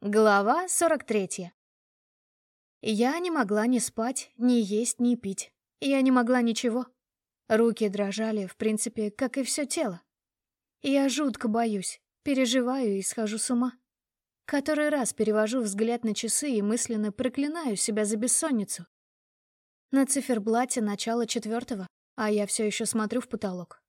Глава 43. Я не могла ни спать, ни есть, ни пить. Я не могла ничего. Руки дрожали, в принципе, как и все тело. Я жутко боюсь, переживаю и схожу с ума. Который раз перевожу взгляд на часы и мысленно проклинаю себя за бессонницу. На циферблате начало четвертого, а я все еще смотрю в потолок.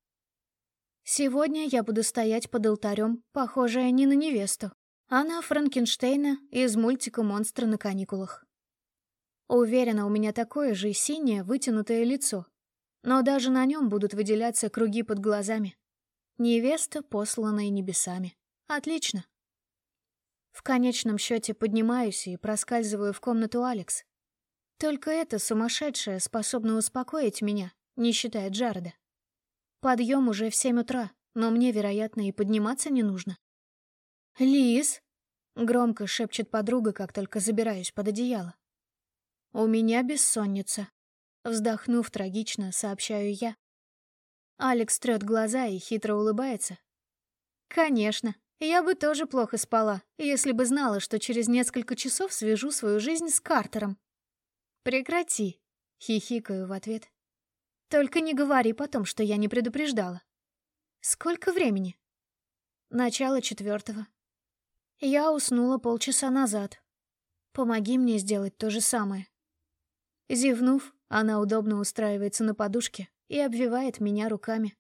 Сегодня я буду стоять под алтарем, похожая не на невесту, она Франкенштейна из мультика «Монстры на каникулах». Уверена, у меня такое же синее, вытянутое лицо. Но даже на нем будут выделяться круги под глазами. Невеста, посланная небесами. Отлично. В конечном счете поднимаюсь и проскальзываю в комнату Алекс. Только это сумасшедшее способно успокоить меня, не считая Джареда. Подъем уже в семь утра, но мне, вероятно, и подниматься не нужно. «Лиз!» — громко шепчет подруга, как только забираюсь под одеяло. «У меня бессонница», — вздохнув трагично, сообщаю я. Алекс трёт глаза и хитро улыбается. «Конечно, я бы тоже плохо спала, если бы знала, что через несколько часов свяжу свою жизнь с Картером». «Прекрати», — хихикаю в ответ. «Только не говори потом, что я не предупреждала». «Сколько времени?» «Начало четвертого. Я уснула полчаса назад. Помоги мне сделать то же самое. Зевнув, она удобно устраивается на подушке и обвивает меня руками.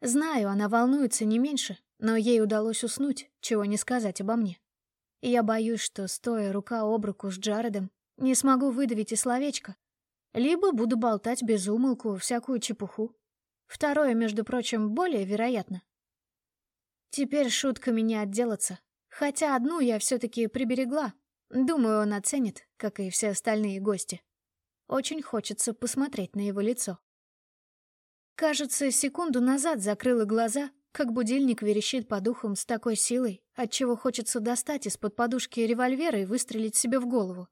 Знаю, она волнуется не меньше, но ей удалось уснуть, чего не сказать обо мне. Я боюсь, что, стоя рука об руку с Джаредом, не смогу выдавить и словечко. Либо буду болтать без умолку всякую чепуху. Второе, между прочим, более вероятно. Теперь шутками не отделаться. Хотя одну я все-таки приберегла. Думаю, он оценит, как и все остальные гости. Очень хочется посмотреть на его лицо. Кажется, секунду назад закрыла глаза, как будильник верещит по духам с такой силой, отчего хочется достать из-под подушки револьвера и выстрелить себе в голову.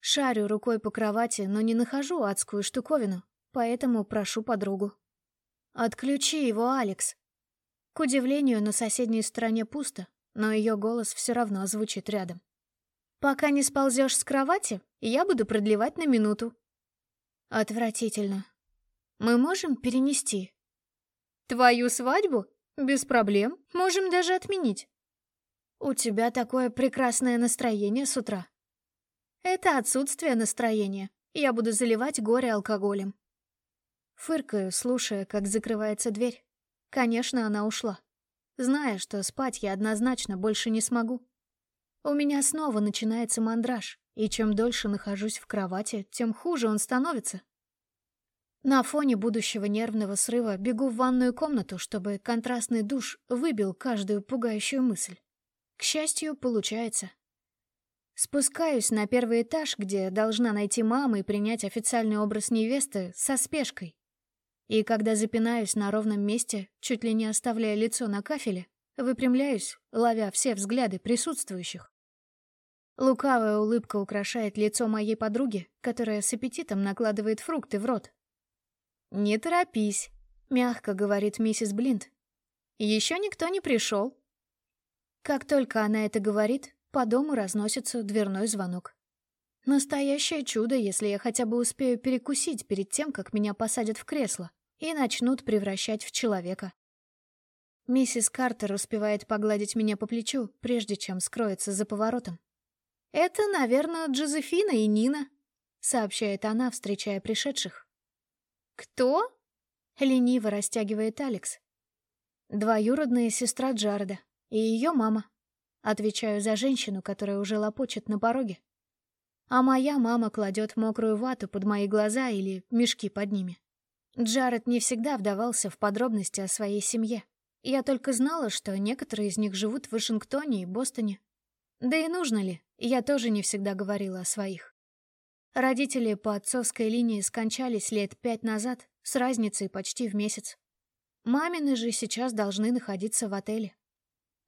Шарю рукой по кровати, но не нахожу адскую штуковину, поэтому прошу подругу. «Отключи его, Алекс!» К удивлению, на соседней стороне пусто, но ее голос все равно звучит рядом. «Пока не сползешь с кровати, я буду продлевать на минуту». «Отвратительно. Мы можем перенести?» «Твою свадьбу? Без проблем. Можем даже отменить». «У тебя такое прекрасное настроение с утра». «Это отсутствие настроения. Я буду заливать горе алкоголем». Фыркаю, слушая, как закрывается дверь. Конечно, она ушла зная, что спать я однозначно больше не смогу. У меня снова начинается мандраж, и чем дольше нахожусь в кровати, тем хуже он становится. На фоне будущего нервного срыва бегу в ванную комнату, чтобы контрастный душ выбил каждую пугающую мысль. К счастью, получается. Спускаюсь на первый этаж, где должна найти маму и принять официальный образ невесты со спешкой, и когда запинаюсь на ровном месте, чуть ли не оставляя лицо на кафеле, выпрямляюсь, ловя все взгляды присутствующих. Лукавая улыбка украшает лицо моей подруги, которая с аппетитом накладывает фрукты в рот. «Не торопись», — мягко говорит миссис Блинд. «Еще никто не пришел». Как только она это говорит, по дому разносится дверной звонок. Настоящее чудо, если я хотя бы успею перекусить перед тем, как меня посадят в кресло и начнут превращать в человека. Миссис Картер успевает погладить меня по плечу, прежде чем скроется за поворотом. «Это, наверное, Джозефина и Нина», — сообщает она, встречая пришедших. «Кто?» — лениво растягивает Алекс. «Двоюродная сестра Джареда и ее мама», — отвечаю за женщину, которая уже лопочет на пороге. А моя мама кладет мокрую вату под мои глаза или мешки под ними. Джаред не всегда вдавался в подробности о своей семье. Я только знала, что некоторые из них живут в Вашингтоне и Бостоне. Да и нужно ли, я тоже не всегда говорила о своих. Родители по отцовской линии скончались лет пять назад, с разницей почти в месяц. Мамины же сейчас должны находиться в отеле.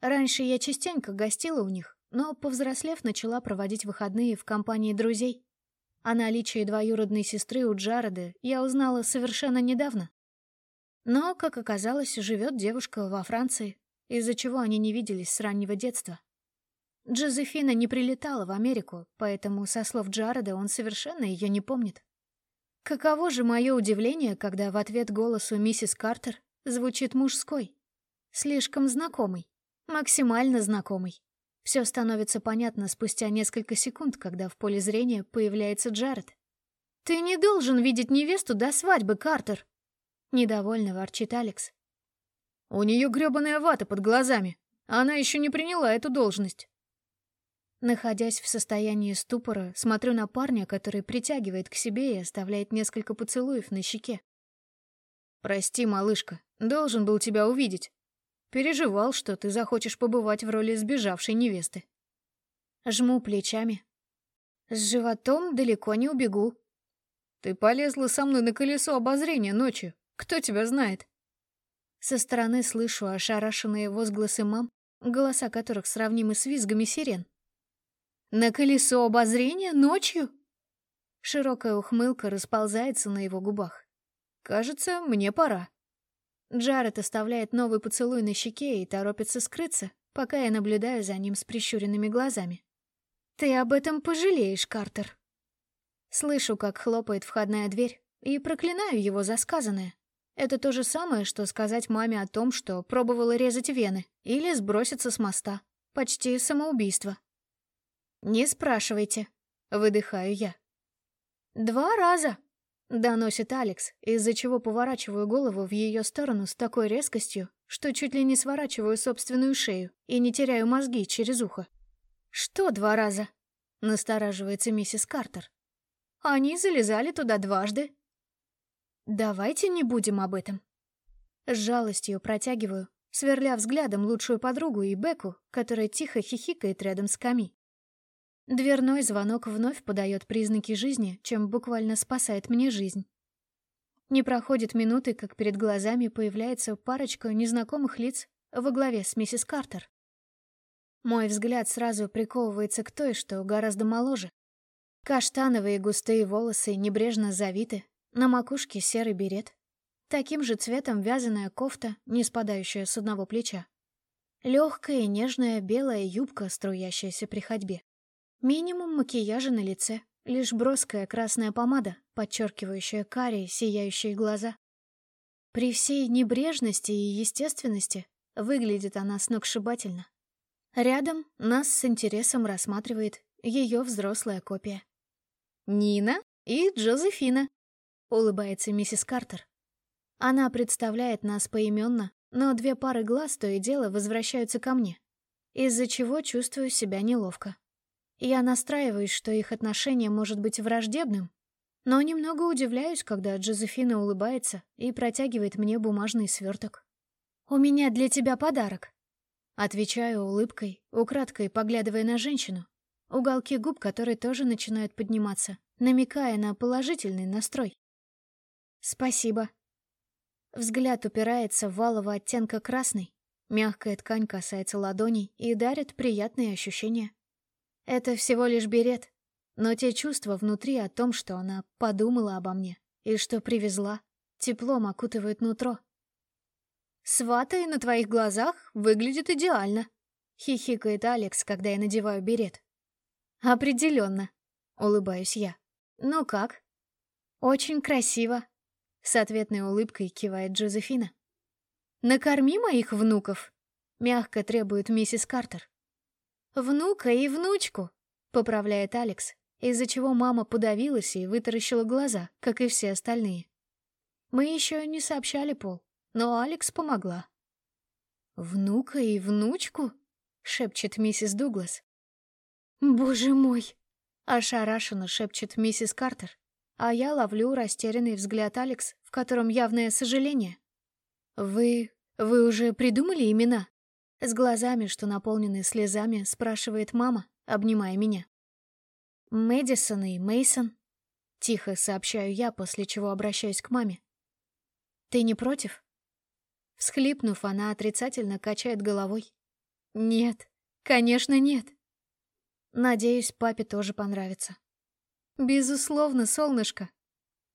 Раньше я частенько гостила у них, но, повзрослев, начала проводить выходные в компании друзей. О наличии двоюродной сестры у Джареда я узнала совершенно недавно. Но, как оказалось, живет девушка во Франции, из-за чего они не виделись с раннего детства. Джозефина не прилетала в Америку, поэтому, со слов Джареда, он совершенно ее не помнит. Каково же мое удивление, когда в ответ голосу миссис Картер звучит мужской. Слишком знакомый, максимально знакомый. Все становится понятно спустя несколько секунд, когда в поле зрения появляется Джаред. «Ты не должен видеть невесту до свадьбы, Картер!» Недовольно ворчит Алекс. «У нее гребаная вата под глазами. Она еще не приняла эту должность». Находясь в состоянии ступора, смотрю на парня, который притягивает к себе и оставляет несколько поцелуев на щеке. «Прости, малышка, должен был тебя увидеть. Переживал, что ты захочешь побывать в роли сбежавшей невесты». Жму плечами. С животом далеко не убегу. «Ты полезла со мной на колесо обозрения ночью. Кто тебя знает?» Со стороны слышу ошарашенные возгласы мам, голоса которых сравнимы с визгами сирен. «На колесо обозрения ночью?» Широкая ухмылка расползается на его губах. «Кажется, мне пора». Джаред оставляет новый поцелуй на щеке и торопится скрыться, пока я наблюдаю за ним с прищуренными глазами. «Ты об этом пожалеешь, Картер». Слышу, как хлопает входная дверь, и проклинаю его за сказанное. Это то же самое, что сказать маме о том, что пробовала резать вены или сброситься с моста. Почти самоубийство. «Не спрашивайте», — выдыхаю я. «Два раза», — доносит Алекс, из-за чего поворачиваю голову в ее сторону с такой резкостью, что чуть ли не сворачиваю собственную шею и не теряю мозги через ухо. «Что два раза?» — настораживается миссис Картер. Они залезали туда дважды. Давайте не будем об этом. С жалостью протягиваю, сверля взглядом лучшую подругу и Беку, которая тихо хихикает рядом с Ками. Дверной звонок вновь подает признаки жизни, чем буквально спасает мне жизнь. Не проходит минуты, как перед глазами появляется парочка незнакомых лиц во главе с миссис Картер. Мой взгляд сразу приковывается к той, что гораздо моложе, Каштановые густые волосы небрежно завиты, на макушке серый берет. Таким же цветом вязаная кофта, не спадающая с одного плеча. Легкая и нежная белая юбка, струящаяся при ходьбе. Минимум макияжа на лице, лишь броская красная помада, подчеркивающая карие, сияющие глаза. При всей небрежности и естественности выглядит она сногсшибательно. Рядом нас с интересом рассматривает ее взрослая копия. «Нина и Джозефина», — улыбается миссис Картер. Она представляет нас поименно, но две пары глаз то и дело возвращаются ко мне, из-за чего чувствую себя неловко. Я настраиваюсь, что их отношение может быть враждебным, но немного удивляюсь, когда Джозефина улыбается и протягивает мне бумажный сверток. «У меня для тебя подарок», — отвечаю улыбкой, украдкой поглядывая на женщину, уголки губ которой тоже начинают подниматься, намекая на положительный настрой. «Спасибо». Взгляд упирается в валого оттенка красный, мягкая ткань касается ладоней и дарит приятные ощущения. Это всего лишь берет, но те чувства внутри о том, что она подумала обо мне и что привезла, теплом окутывают нутро. «Сватай на твоих глазах выглядит идеально», — хихикает Алекс, когда я надеваю берет. «Определенно», — улыбаюсь я. «Ну как?» «Очень красиво», — с ответной улыбкой кивает Джозефина. «Накорми моих внуков», — мягко требует миссис Картер. «Внука и внучку», — поправляет Алекс, из-за чего мама подавилась и вытаращила глаза, как и все остальные. Мы еще не сообщали Пол, но Алекс помогла. «Внука и внучку?» — шепчет миссис Дуглас. «Боже мой!» — ошарашенно шепчет миссис Картер, а я ловлю растерянный взгляд Алекс, в котором явное сожаление. «Вы... вы уже придумали имена?» С глазами, что наполнены слезами, спрашивает мама, обнимая меня. «Мэдисон и Мейсон. Тихо сообщаю я, после чего обращаюсь к маме. «Ты не против?» Всхлипнув, она отрицательно качает головой. «Нет, конечно, нет». Надеюсь, папе тоже понравится. Безусловно, солнышко.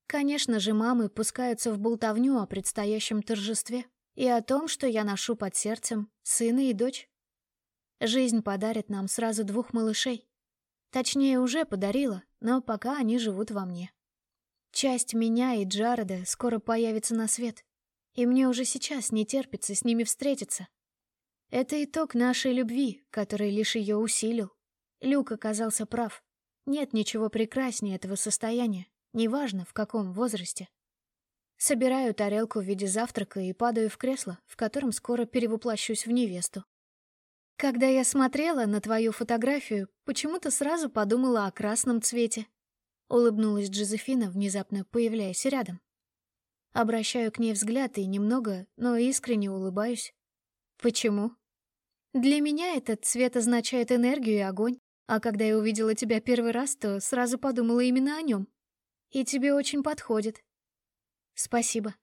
Конечно же, мамы пускаются в болтовню о предстоящем торжестве и о том, что я ношу под сердцем сына и дочь. Жизнь подарит нам сразу двух малышей. Точнее, уже подарила, но пока они живут во мне. Часть меня и Джареда скоро появится на свет, и мне уже сейчас не терпится с ними встретиться. Это итог нашей любви, который лишь ее усилил. Люк оказался прав. Нет ничего прекраснее этого состояния, неважно в каком возрасте. Собираю тарелку в виде завтрака и падаю в кресло, в котором скоро перевоплощусь в невесту. Когда я смотрела на твою фотографию, почему-то сразу подумала о красном цвете. Улыбнулась Джозефина, внезапно появляясь рядом. Обращаю к ней взгляд и немного, но искренне улыбаюсь. Почему? Для меня этот цвет означает энергию и огонь, а когда я увидела тебя первый раз, то сразу подумала именно о нем. И тебе очень подходит. Спасибо.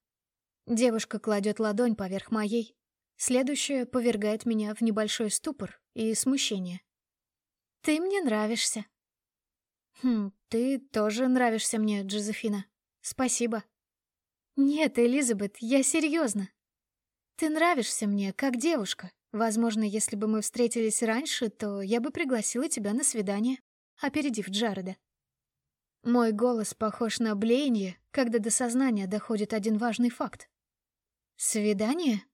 Девушка кладет ладонь поверх моей. Следующая повергает меня в небольшой ступор и смущение. Ты мне нравишься. Хм, ты тоже нравишься мне, Джозефина. Спасибо. Нет, Элизабет, я серьезно. Ты нравишься мне, как девушка. Возможно, если бы мы встретились раньше, то я бы пригласила тебя на свидание, опередив Джареда. Мой голос похож на блеяние, когда до сознания доходит один важный факт. Свидание?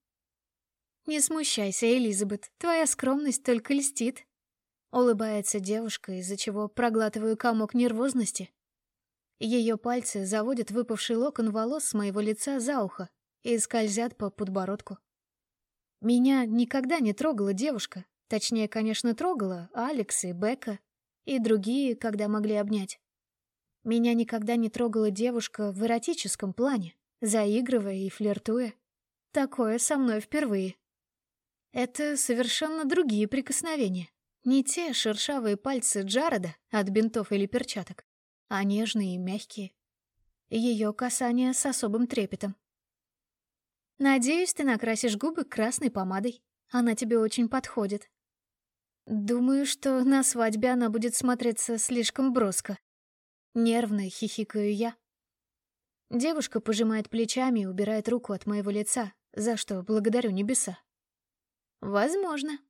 Не смущайся, Элизабет, твоя скромность только льстит. Улыбается девушка, из-за чего проглатываю комок нервозности ее пальцы заводят выпавший локон волос с моего лица за ухо и скользят по подбородку. Меня никогда не трогала девушка. Точнее, конечно, трогала Алекс и Бека, и другие, когда могли обнять. Меня никогда не трогала девушка в эротическом плане, заигрывая и флиртуя. Такое со мной впервые. Это совершенно другие прикосновения. Не те шершавые пальцы Джареда от бинтов или перчаток а нежные и мягкие. Ее касание с особым трепетом. «Надеюсь, ты накрасишь губы красной помадой. Она тебе очень подходит». «Думаю, что на свадьбе она будет смотреться слишком броско». Нервно хихикаю я. Девушка пожимает плечами и убирает руку от моего лица, за что благодарю небеса. «Возможно».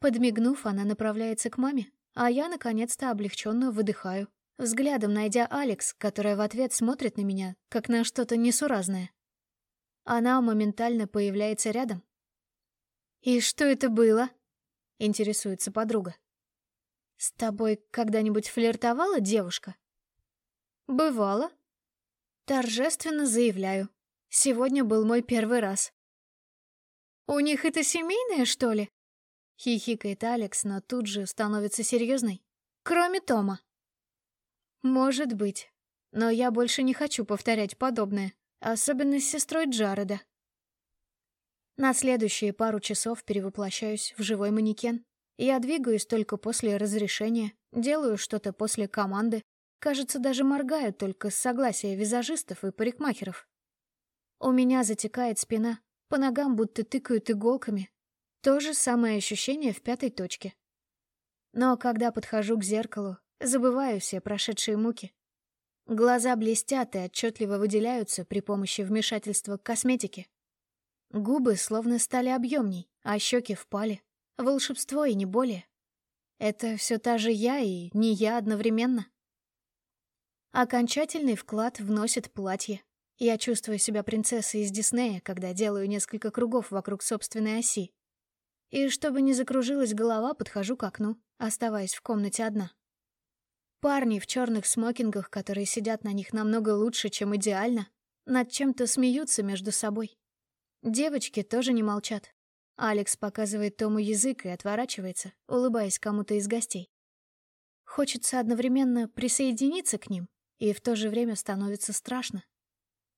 Подмигнув, она направляется к маме, а я, наконец-то, облегченно выдыхаю взглядом найдя Алекс, которая в ответ смотрит на меня, как на что-то несуразное. Она моментально появляется рядом. «И что это было?» — интересуется подруга. «С тобой когда-нибудь флиртовала девушка?» «Бывало». Торжественно заявляю. Сегодня был мой первый раз. «У них это семейное, что ли?» Хихикает Алекс, но тут же становится серьезной. «Кроме Тома». Может быть. Но я больше не хочу повторять подобное, особенно с сестрой Джареда. На следующие пару часов перевоплощаюсь в живой манекен. Я двигаюсь только после разрешения, делаю что-то после команды, кажется, даже моргаю только с согласия визажистов и парикмахеров. У меня затекает спина, по ногам будто тыкают иголками. То же самое ощущение в пятой точке. Но когда подхожу к зеркалу, Забываю все прошедшие муки. Глаза блестят и отчетливо выделяются при помощи вмешательства косметики. Губы словно стали объемней, а щеки впали. Волшебство и не более. Это все та же я и не я одновременно. Окончательный вклад вносит платье. Я чувствую себя принцессой из Диснея, когда делаю несколько кругов вокруг собственной оси. И чтобы не закружилась голова, подхожу к окну, оставаясь в комнате одна. Парни в черных смокингах, которые сидят на них намного лучше, чем идеально, над чем-то смеются между собой. Девочки тоже не молчат. Алекс показывает Тому язык и отворачивается, улыбаясь кому-то из гостей. Хочется одновременно присоединиться к ним, и в то же время становится страшно.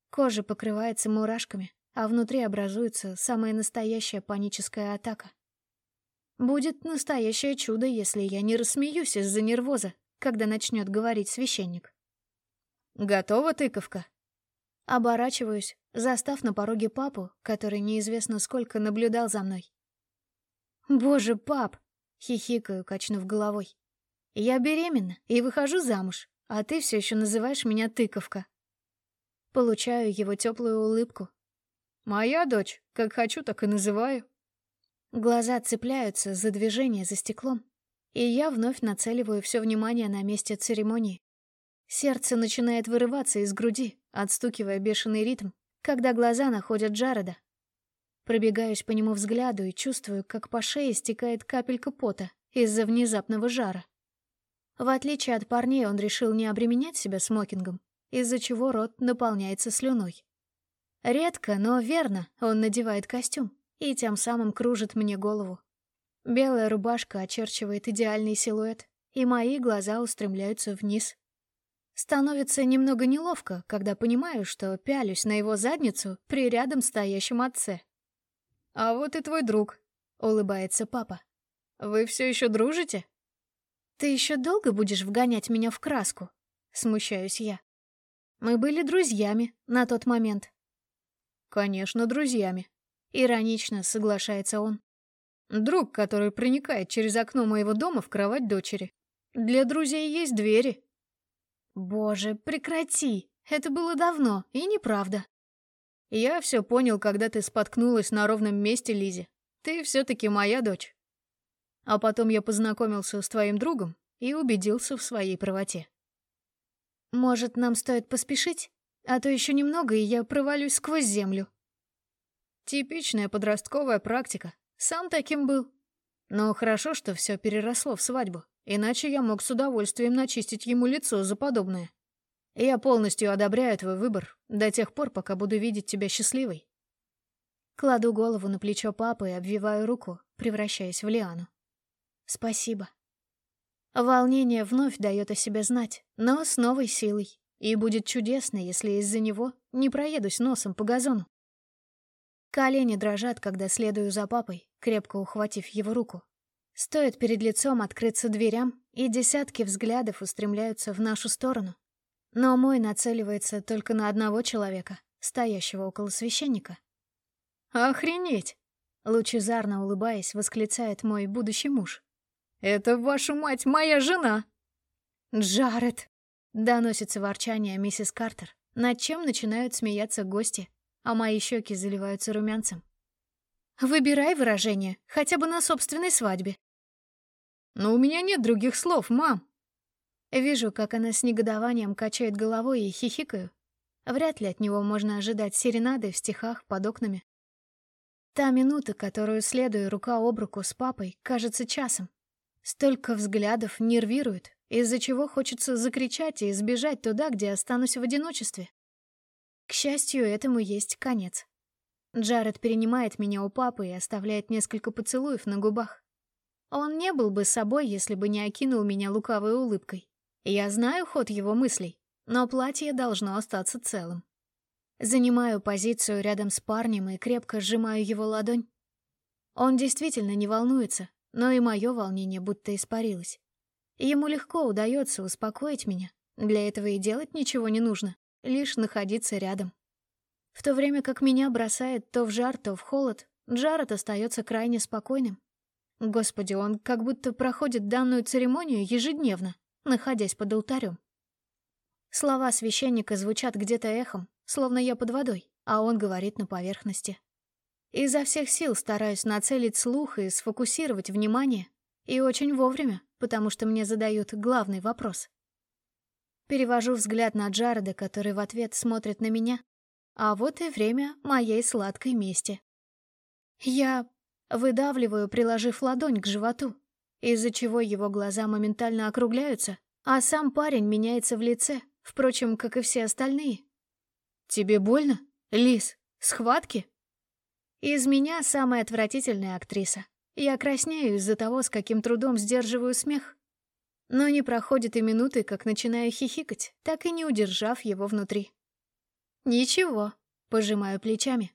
Кожа покрывается мурашками, а внутри образуется самая настоящая паническая атака. Будет настоящее чудо, если я не рассмеюсь из-за нервоза, когда начнет говорить священник. «Готова тыковка?» Оборачиваюсь, застав на пороге папу, который неизвестно сколько наблюдал за мной. «Боже, пап!» — хихикаю, качнув головой. «Я беременна и выхожу замуж, а ты все еще называешь меня тыковка». Получаю его теплую улыбку. «Моя дочь, как хочу, так и называю». Глаза цепляются за движение за стеклом, и я вновь нацеливаю все внимание на месте церемонии. Сердце начинает вырываться из груди, отстукивая бешеный ритм, когда глаза находят Джареда. Пробегаюсь по нему взгляду и чувствую, как по шее стекает капелька пота из-за внезапного жара. В отличие от парней, он решил не обременять себя смокингом, из-за чего рот наполняется слюной. Редко, но верно, он надевает костюм и тем самым кружит мне голову. Белая рубашка очерчивает идеальный силуэт, и мои глаза устремляются вниз. Становится немного неловко, когда понимаю, что пялюсь на его задницу при рядом стоящем отце. «А вот и твой друг», — улыбается папа. «Вы все еще дружите?» «Ты еще долго будешь вгонять меня в краску?» — смущаюсь я. «Мы были друзьями на тот момент». «Конечно, друзьями», — иронично соглашается он. «Друг, который проникает через окно моего дома в кровать дочери. Для друзей есть двери». «Боже, прекрати! Это было давно, и неправда». «Я все понял, когда ты споткнулась на ровном месте, Лизи. Ты все-таки моя дочь». А потом я познакомился с твоим другом и убедился в своей правоте. «Может, нам стоит поспешить? А то еще немного, и я провалюсь сквозь землю». Типичная подростковая практика. Сам таким был. Но хорошо, что все переросло в свадьбу, иначе я мог с удовольствием начистить ему лицо за подобное. Я полностью одобряю твой выбор до тех пор, пока буду видеть тебя счастливой. Кладу голову на плечо папы и обвиваю руку, превращаясь в Лиану. Спасибо. Волнение вновь дает о себе знать, но с новой силой. И будет чудесно, если из-за него не проедусь носом по газону. Колени дрожат, когда следую за папой, крепко ухватив его руку. Стоит перед лицом открыться дверям, и десятки взглядов устремляются в нашу сторону. Но мой нацеливается только на одного человека, стоящего около священника. «Охренеть!» — лучезарно улыбаясь, восклицает мой будущий муж. «Это, вашу мать, моя жена!» «Джаред!» — доносится ворчание миссис Картер, над чем начинают смеяться гости, а мои щеки заливаются румянцем. «Выбирай выражение, хотя бы на собственной свадьбе». «Но у меня нет других слов, мам!» Вижу, как она с негодованием качает головой и хихикаю. Вряд ли от него можно ожидать серенады в стихах под окнами. Та минута, которую следую рука об руку с папой, кажется часом. Столько взглядов нервирует, из-за чего хочется закричать и сбежать туда, где останусь в одиночестве. К счастью, этому есть конец. Джаред перенимает меня у папы и оставляет несколько поцелуев на губах. Он не был бы собой, если бы не окинул меня лукавой улыбкой. Я знаю ход его мыслей, но платье должно остаться целым. Занимаю позицию рядом с парнем и крепко сжимаю его ладонь. Он действительно не волнуется, но и мое волнение будто испарилось. Ему легко удается успокоить меня. Для этого и делать ничего не нужно, лишь находиться рядом. В то время как меня бросает то в жар, то в холод, Джаред остается крайне спокойным. Господи, он как будто проходит данную церемонию ежедневно, находясь под алтарем. Слова священника звучат где-то эхом, словно я под водой, а он говорит на поверхности. Изо всех сил стараюсь нацелить слух и сфокусировать внимание. И очень вовремя, потому что мне задают главный вопрос. Перевожу взгляд на Джареда, который в ответ смотрит на меня. А вот и время моей сладкой мести. Я выдавливаю, приложив ладонь к животу, из-за чего его глаза моментально округляются, а сам парень меняется в лице, впрочем, как и все остальные. «Тебе больно, Лис? Схватки?» Из меня самая отвратительная актриса. Я краснею из-за того, с каким трудом сдерживаю смех. Но не проходит и минуты, как начинаю хихикать, так и не удержав его внутри. «Ничего», — пожимаю плечами.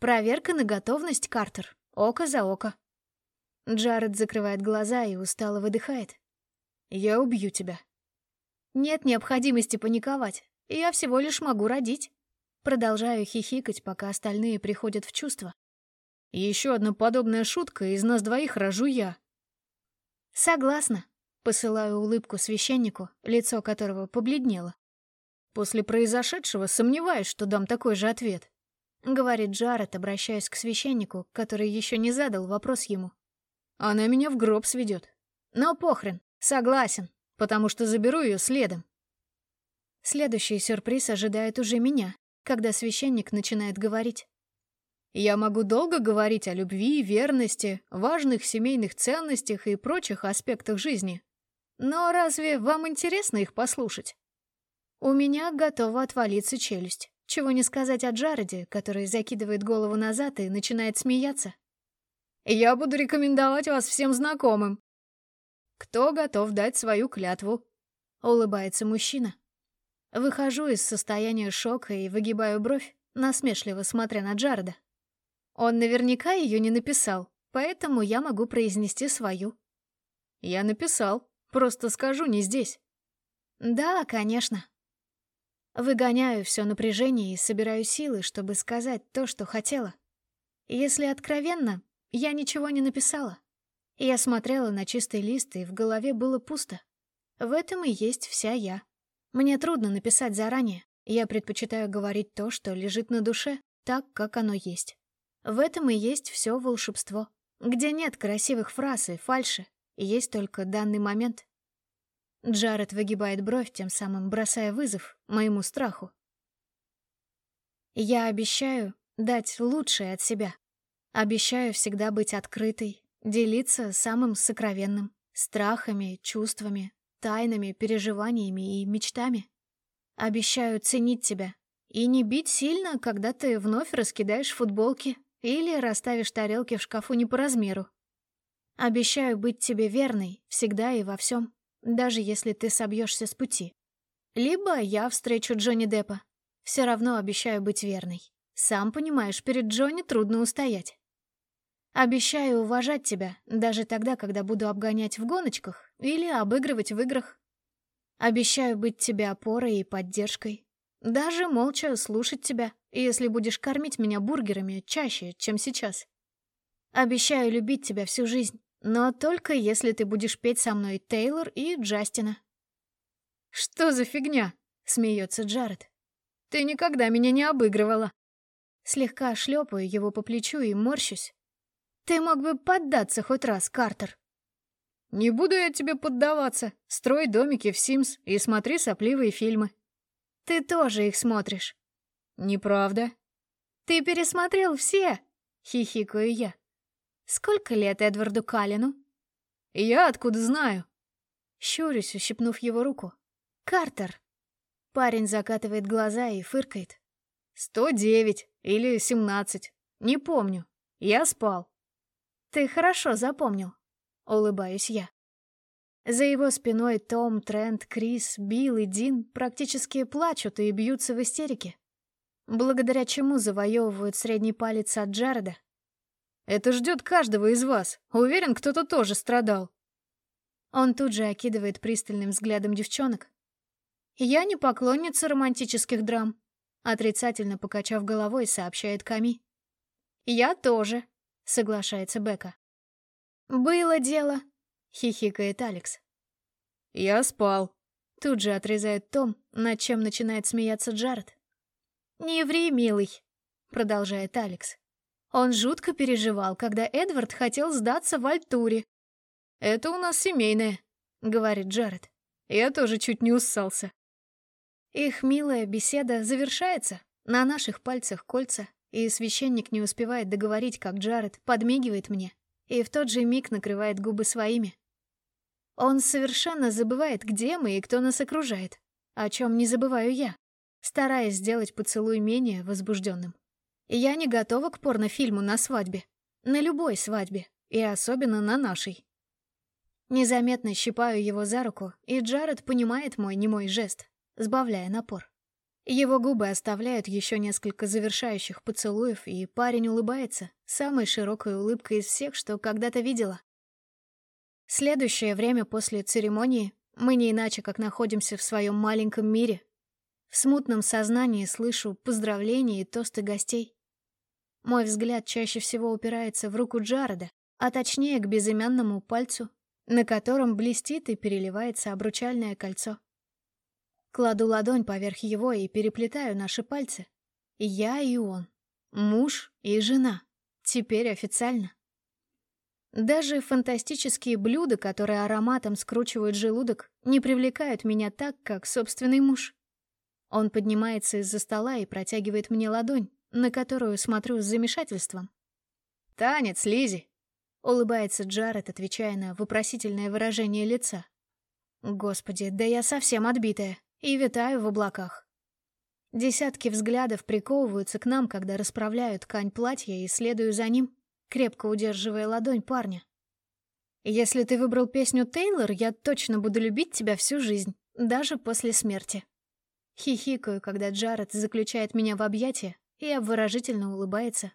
«Проверка на готовность, Картер. Око за око». Джаред закрывает глаза и устало выдыхает. «Я убью тебя». Нет необходимости паниковать. Я всего лишь могу родить. Продолжаю хихикать, пока остальные приходят в чувство. Еще одна подобная шутка, из нас двоих рожу я. Согласна. Посылаю улыбку священнику, лицо которого побледнело. После произошедшего сомневаюсь, что дам такой же ответ. — говорит Джаред, обращаясь к священнику, который еще не задал вопрос ему. «Она меня в гроб сведет. Но похрен, согласен, потому что заберу ее следом». Следующий сюрприз ожидает уже меня, когда священник начинает говорить. Я могу долго говорить о любви, верности, важных семейных ценностях и прочих аспектах жизни. Но разве вам интересно их послушать? У меня готова отвалиться челюсть. Чего не сказать о Джареде, который закидывает голову назад и начинает смеяться. Я буду рекомендовать вас всем знакомым. Кто готов дать свою клятву? Улыбается мужчина. Выхожу из состояния шока и выгибаю бровь, насмешливо смотря на Джареда. Он наверняка ее не написал, поэтому я могу произнести свою. Я написал, просто скажу не здесь. Да, конечно. Выгоняю все напряжение и собираю силы, чтобы сказать то, что хотела. Если откровенно, я ничего не написала. Я смотрела на чистый лист, и в голове было пусто. В этом и есть вся я. Мне трудно написать заранее. Я предпочитаю говорить то, что лежит на душе, так, как оно есть. В этом и есть все волшебство, где нет красивых фраз и фальши, есть только данный момент. Джаред выгибает бровь, тем самым бросая вызов моему страху. Я обещаю дать лучшее от себя. Обещаю всегда быть открытой, делиться самым сокровенным, страхами, чувствами, тайнами, переживаниями и мечтами. Обещаю ценить тебя и не бить сильно, когда ты вновь раскидаешь футболки или расставишь тарелки в шкафу не по размеру. Обещаю быть тебе верной всегда и во всем, даже если ты собьешься с пути. Либо я встречу Джонни Деппа. Все равно обещаю быть верной. Сам понимаешь, перед Джонни трудно устоять. Обещаю уважать тебя, даже тогда, когда буду обгонять в гоночках или обыгрывать в играх. Обещаю быть тебе опорой и поддержкой. Даже молча слушать тебя, если будешь кормить меня бургерами чаще, чем сейчас. Обещаю любить тебя всю жизнь, но только если ты будешь петь со мной Тейлор и Джастина. «Что за фигня?» — смеется Джаред. «Ты никогда меня не обыгрывала». Слегка шлепаю его по плечу и морщусь, ты мог бы поддаться хоть раз, Картер. Не буду я тебе поддаваться. Строй домики в Симс и смотри сопливые фильмы. Ты тоже их смотришь. Неправда. Ты пересмотрел все, хихикаю я. Сколько лет Эдварду Калину? Я откуда знаю? Щурюсь, ущипнув его руку. Картер. Парень закатывает глаза и фыркает. Сто девять или семнадцать. Не помню. Я спал. «Ты хорошо запомнил», — улыбаюсь я. За его спиной Том, Трент, Крис, Билл и Дин практически плачут и бьются в истерике, благодаря чему завоевывают средний палец от Джареда. «Это ждет каждого из вас. Уверен, кто-то тоже страдал». Он тут же окидывает пристальным взглядом девчонок. «Я не поклонница романтических драм», — отрицательно покачав головой, сообщает Ками. «Я тоже», соглашается Бека. «Было дело», — хихикает Алекс. «Я спал», — тут же отрезает Том, над чем начинает смеяться Джаред. «Не ври, милый», — продолжает Алекс. Он жутко переживал, когда Эдвард хотел сдаться в Альтуре. «Это у нас семейное», — говорит Джаред. «Я тоже чуть не уссался». Их милая беседа завершается. На наших пальцах кольца, и священник не успевает договорить, как Джаред подмигивает мне и в тот же миг накрывает губы своими. Он совершенно забывает, где мы и кто нас окружает, о чем не забываю я, стараясь сделать поцелуй менее возбужденным. Я не готова к порнофильму на свадьбе, на любой свадьбе, и особенно на нашей. Незаметно щипаю его за руку, и Джаред понимает мой немой жест, сбавляя напор. Его губы оставляют еще несколько завершающих поцелуев, и парень улыбается, самой широкой улыбкой из всех, что когда-то видела. Следующее время после церемонии мы не иначе как находимся в своем маленьком мире. В смутном сознании слышу поздравления и тосты гостей. Мой взгляд чаще всего упирается в руку Джареда, а точнее к безымянному пальцу, на котором блестит и переливается обручальное кольцо. Кладу ладонь поверх его и переплетаю наши пальцы. Я, и он. Муж и жена. Теперь официально. Даже фантастические блюда, которые ароматом скручивают желудок, не привлекают меня так, как собственный муж. Он поднимается из-за стола и протягивает мне ладонь, на которую смотрю с замешательством. «Танец, Лизи!» — улыбается Джаред, отвечая на вопросительное выражение лица. «Господи, да я совсем отбитая и витаю в облаках». Десятки взглядов приковываются к нам, когда расправляют ткань платья и следую за ним, крепко удерживая ладонь парня. «Если ты выбрал песню Тейлор, я точно буду любить тебя всю жизнь, даже после смерти». Хихикаю, когда Джаред заключает меня в объятия и обворожительно улыбается.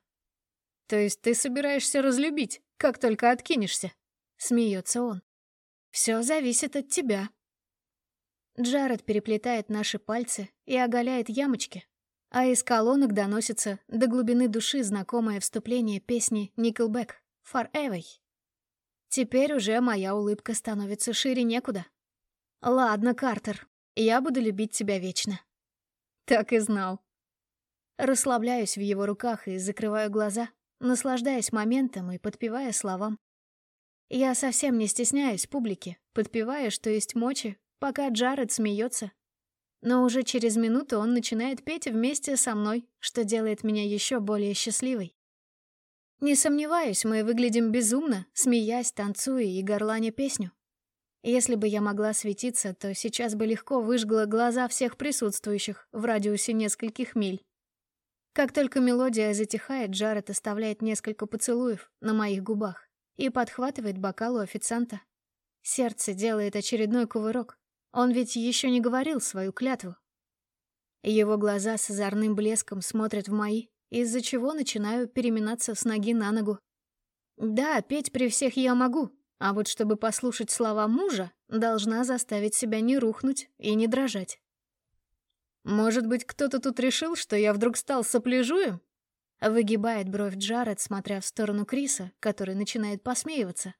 «То есть ты собираешься разлюбить, как только откинешься?» Смеется он. «Все зависит от тебя». Джаред переплетает наши пальцы и оголяет ямочки, а из колонок доносится до глубины души знакомое вступление песни Nickelback «Forever». Теперь уже моя улыбка становится шире некуда. «Ладно, Картер, я буду любить тебя вечно». Так и знал. Расслабляюсь в его руках и закрываю глаза, наслаждаясь моментом и подпевая словам. Я совсем не стесняюсь публики, подпевая, что есть мочи, пока Джаред смеется. Но уже через минуту он начинает петь вместе со мной, что делает меня еще более счастливой. Не сомневаюсь, мы выглядим безумно, смеясь, танцуя и горланя песню. Если бы я могла светиться, то сейчас бы легко выжгла глаза всех присутствующих в радиусе нескольких миль. Как только мелодия затихает, Джаред оставляет несколько поцелуев на моих губах и подхватывает бокал у официанта. Сердце делает очередной кувырок. Он ведь еще не говорил свою клятву. Его глаза с озорным блеском смотрят в мои, из-за чего начинаю переминаться с ноги на ногу. Да, петь при всех я могу, а вот чтобы послушать слова мужа, должна заставить себя не рухнуть и не дрожать. «Может быть, кто-то тут решил, что я вдруг стал сопляжуем?» Выгибает бровь Джаред, смотря в сторону Криса, который начинает посмеиваться.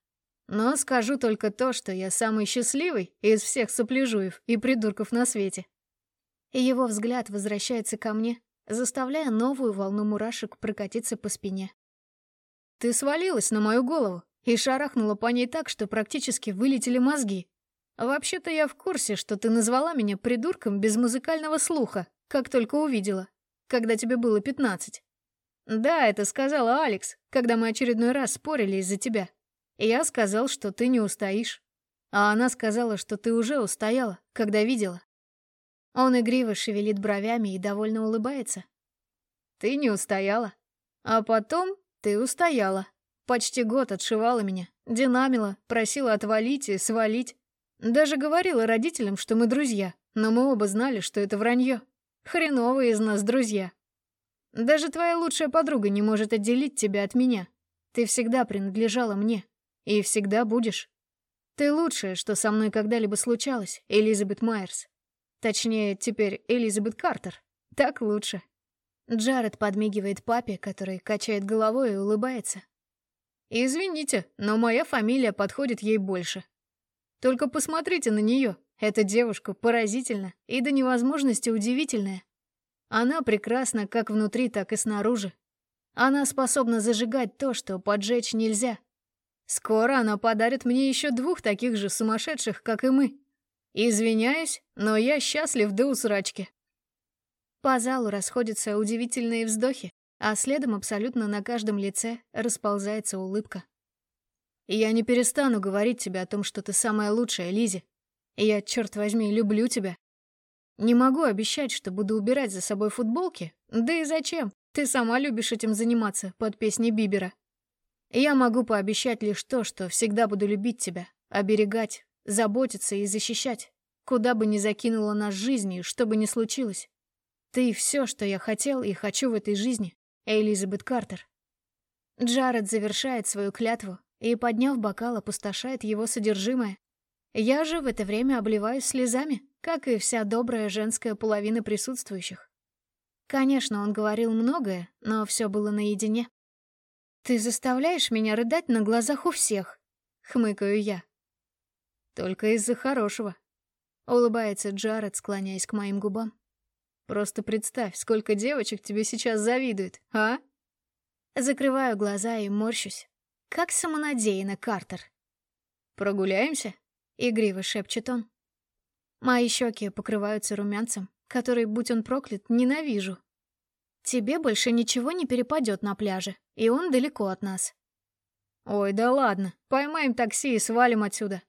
«Но скажу только то, что я самый счастливый из всех сопляжуев и придурков на свете». И его взгляд возвращается ко мне, заставляя новую волну мурашек прокатиться по спине. «Ты свалилась на мою голову и шарахнула по ней так, что практически вылетели мозги. Вообще-то я в курсе, что ты назвала меня придурком без музыкального слуха, как только увидела, когда тебе было пятнадцать. Да, это сказала Алекс, когда мы очередной раз спорили из-за тебя. Я сказал, что ты не устоишь. А она сказала, что ты уже устояла, когда видела. Он игриво шевелит бровями и довольно улыбается. Ты не устояла. А потом ты устояла. Почти год отшивала меня, динамила, просила отвалить и свалить. Даже говорила родителям, что мы друзья, но мы оба знали, что это вранье. Хреновые из нас друзья. Даже твоя лучшая подруга не может отделить тебя от меня. Ты всегда принадлежала мне. И всегда будешь. Ты лучшее, что со мной когда-либо случалось, Элизабет Майерс. Точнее, теперь Элизабет Картер. Так лучше. Джаред подмигивает папе, который качает головой и улыбается. Извините, но моя фамилия подходит ей больше. Только посмотрите на нее. Эта девушка поразительна и до невозможности удивительная. Она прекрасна как внутри, так и снаружи. Она способна зажигать то, что поджечь нельзя. Скоро она подарит мне еще двух таких же сумасшедших, как и мы. Извиняюсь, но я счастлив до усрачки. По залу расходятся удивительные вздохи а следом абсолютно на каждом лице расползается улыбка. Я не перестану говорить тебе о том, что ты самая лучшая, Лизи. Я, черт возьми, люблю тебя. Не могу обещать, что буду убирать за собой футболки. Да и зачем? Ты сама любишь этим заниматься под песни Бибера. Я могу пообещать лишь то, что всегда буду любить тебя, оберегать, заботиться и защищать, куда бы ни закинула нас жизнь и что бы ни случилось. Ты все, что я хотел и хочу в этой жизни. Элизабет Картер. Джаред завершает свою клятву и, подняв бокал, опустошает его содержимое. Я же в это время обливаюсь слезами, как и вся добрая женская половина присутствующих. Конечно, он говорил многое, но все было наедине. «Ты заставляешь меня рыдать на глазах у всех», — хмыкаю я. «Только из-за хорошего», — улыбается Джаред, склоняясь к моим губам. Просто представь, сколько девочек тебе сейчас завидует, а? Закрываю глаза и морщусь. Как самонадеянно, Картер. «Прогуляемся?» — игриво шепчет он. Мои щеки покрываются румянцем, который, будь он проклят, ненавижу. Тебе больше ничего не перепадет на пляже, и он далеко от нас. Ой, да ладно, поймаем такси и свалим отсюда.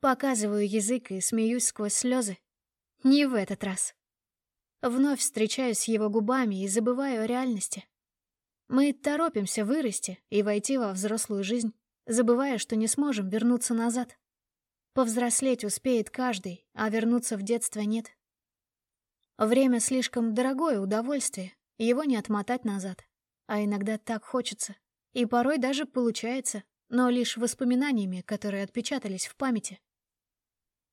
Показываю язык и смеюсь сквозь слезы. Не в этот раз. Вновь встречаюсь с его губами и забываю о реальности. Мы торопимся вырасти и войти во взрослую жизнь, забывая, что не сможем вернуться назад. Повзрослеть успеет каждый, а вернуться в детство нет. Время слишком дорогое удовольствие, его не отмотать назад. А иногда так хочется. И порой даже получается, но лишь воспоминаниями, которые отпечатались в памяти.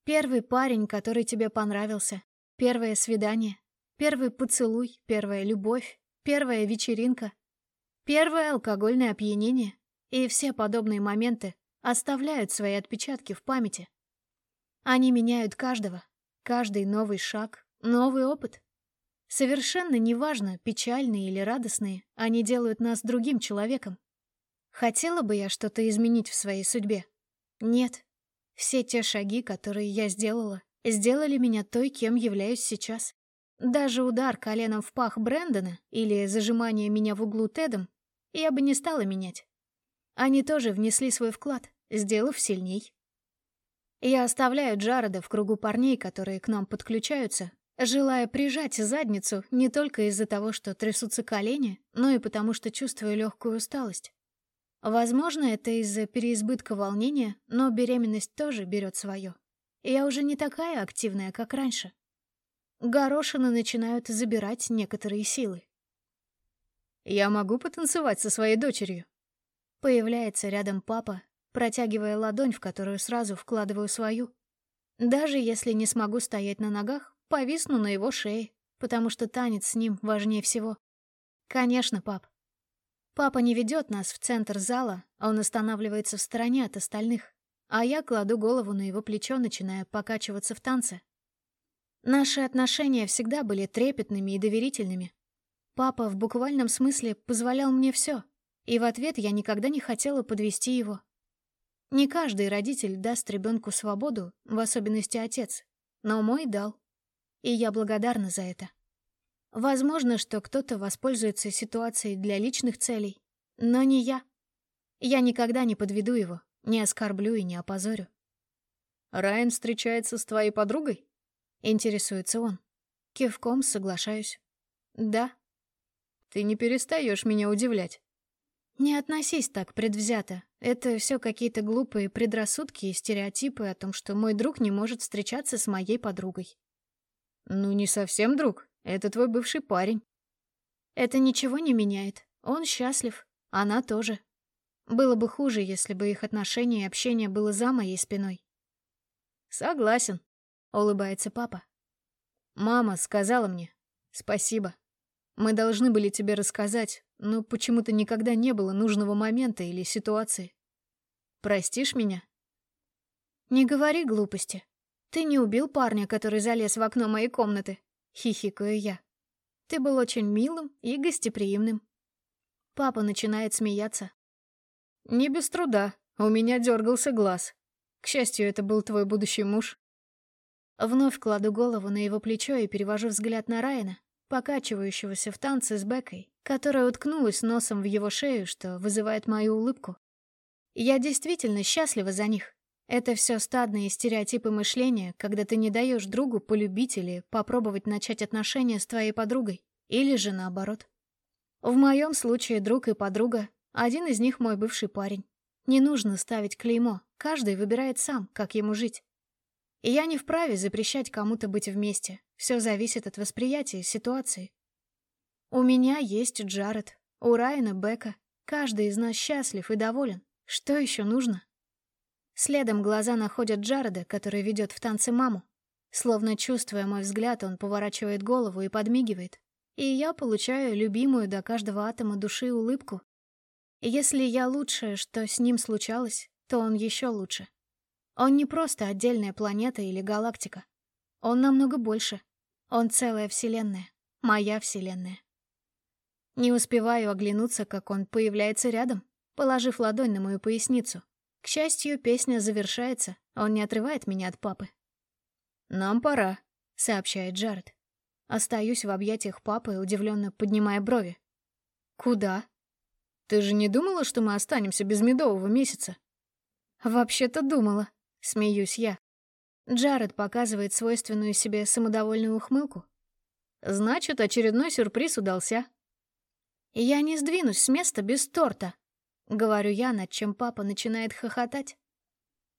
Первый парень, который тебе понравился, первое свидание, первый поцелуй, первая любовь, первая вечеринка, первое алкогольное опьянение и все подобные моменты оставляют свои отпечатки в памяти. Они меняют каждого, каждый новый шаг, новый опыт. Совершенно неважно, печальные или радостные, они делают нас другим человеком. Хотела бы я что-то изменить в своей судьбе? Нет. Все те шаги, которые я сделала, сделали меня той, кем являюсь сейчас. Даже удар коленом в пах Брэндона или зажимание меня в углу Тедом я бы не стала менять. Они тоже внесли свой вклад, сделав сильней. Я оставляю Джареда в кругу парней, которые к нам подключаются, желая прижать задницу не только из-за того, что трясутся колени, но и потому, что чувствую легкую усталость. Возможно, это из-за переизбытка волнения, но беременность тоже берет свое. Я уже не такая активная, как раньше. Горошины начинают забирать некоторые силы. «Я могу потанцевать со своей дочерью?» Появляется рядом папа, протягивая ладонь, в которую сразу вкладываю свою. Даже если не смогу стоять на ногах, Повисну на его шее, потому что танец с ним важнее всего. Конечно, пап. Папа не ведет нас в центр зала, а он останавливается в стороне от остальных, а я кладу голову на его плечо, начиная покачиваться в танце. Наши отношения всегда были трепетными и доверительными. Папа в буквальном смысле позволял мне все, и в ответ я никогда не хотела подвести его. Не каждый родитель даст ребенку свободу, в особенности отец, но мой дал и я благодарна за это. Возможно, что кто-то воспользуется ситуацией для личных целей, но не я. Я никогда не подведу его, не оскорблю и не опозорю. «Райан встречается с твоей подругой?» — интересуется он. Кивком соглашаюсь. «Да». «Ты не перестаешь меня удивлять». «Не относись так предвзято. Это все какие-то глупые предрассудки и стереотипы о том, что мой друг не может встречаться с моей подругой. «Ну, не совсем друг. Это твой бывший парень». «Это ничего не меняет. Он счастлив. Она тоже. Было бы хуже, если бы их отношения и общение было за моей спиной». «Согласен», — улыбается папа. «Мама сказала мне. Спасибо. Мы должны были тебе рассказать, но почему-то никогда не было нужного момента или ситуации. Простишь меня?» «Не говори глупости. «Ты не убил парня, который залез в окно моей комнаты?» — хихикаю я. «Ты был очень милым и гостеприимным». Папа начинает смеяться. «Не без труда. У меня дергался глаз. К счастью, это был твой будущий муж». Вновь кладу голову на его плечо и перевожу взгляд на Райана, покачивающегося в танце с Бекой, которая уткнулась носом в его шею, что вызывает мою улыбку. Я действительно счастлива за них. Это все стадные стереотипы мышления, когда ты не даешь другу полюбить или попробовать начать отношения с твоей подругой, или же наоборот. В моем случае друг и подруга, один из них мой бывший парень. Не нужно ставить клеймо, каждый выбирает сам, как ему жить. И я не вправе запрещать кому-то быть вместе, все зависит от восприятия ситуации. У меня есть Джаред, у Райана Бека, каждый из нас счастлив и доволен. Что еще нужно? Следом глаза находят Джареда, который ведет в танце маму. Словно чувствуя мой взгляд, он поворачивает голову и подмигивает. И я получаю любимую до каждого атома души улыбку. если я лучшее, что с ним случалось, то он еще лучше. Он не просто отдельная планета или галактика. Он намного больше. Он целая вселенная, моя вселенная. Не успеваю оглянуться, как он появляется рядом, положив ладонь на мою поясницу. К счастью, песня завершается, он не отрывает меня от папы. «Нам пора», — сообщает Джаред. Остаюсь в объятиях папы, удивленно поднимая брови. «Куда?» «Ты же не думала, что мы останемся без медового месяца?» «Вообще-то думала», — смеюсь я. Джаред показывает свойственную себе самодовольную ухмылку. «Значит, очередной сюрприз удался». «Я не сдвинусь с места без торта», — говорю я, над чем папа начинает хохотать.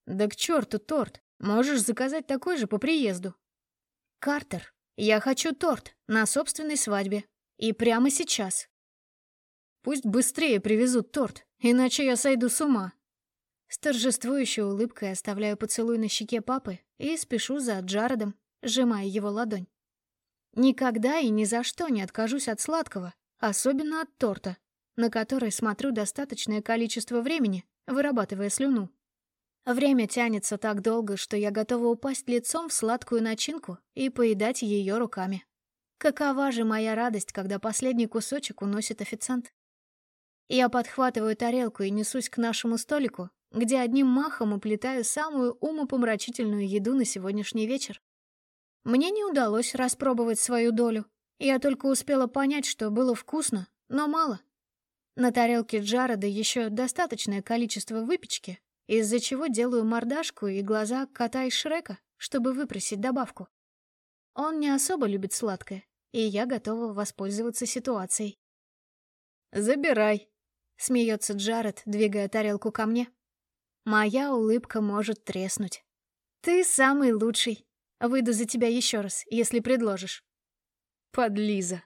«Да к черту торт! Можешь заказать такой же по приезду». «Картер, я хочу торт на собственной свадьбе. И прямо сейчас». «Пусть быстрее привезут торт, иначе я сойду с ума». С торжествующей улыбкой оставляю поцелуй на щеке папы и спешу за Джаредом, сжимая его ладонь. Никогда и ни за что не откажусь от сладкого, особенно от торта, на который смотрю достаточное количество времени, вырабатывая слюну. Время тянется так долго, что я готова упасть лицом в сладкую начинку и поедать ее руками. Какова же моя радость, когда последний кусочек уносит официант. Я подхватываю тарелку и несусь к нашему столику, где одним махом уплетаю самую умопомрачительную еду на сегодняшний вечер. Мне не удалось распробовать свою долю. Я только успела понять, что было вкусно, но мало. На тарелке Джареда еще достаточное количество выпечки, из-за чего делаю мордашку и глаза кота из Шрека, чтобы выпросить добавку. Он не особо любит сладкое, и я готова воспользоваться ситуацией. «Забирай», — смеется Джаред, двигая тарелку ко мне. Моя улыбка может треснуть. «Ты самый лучший. Выйду за тебя еще раз, если предложишь». «Подлиза»,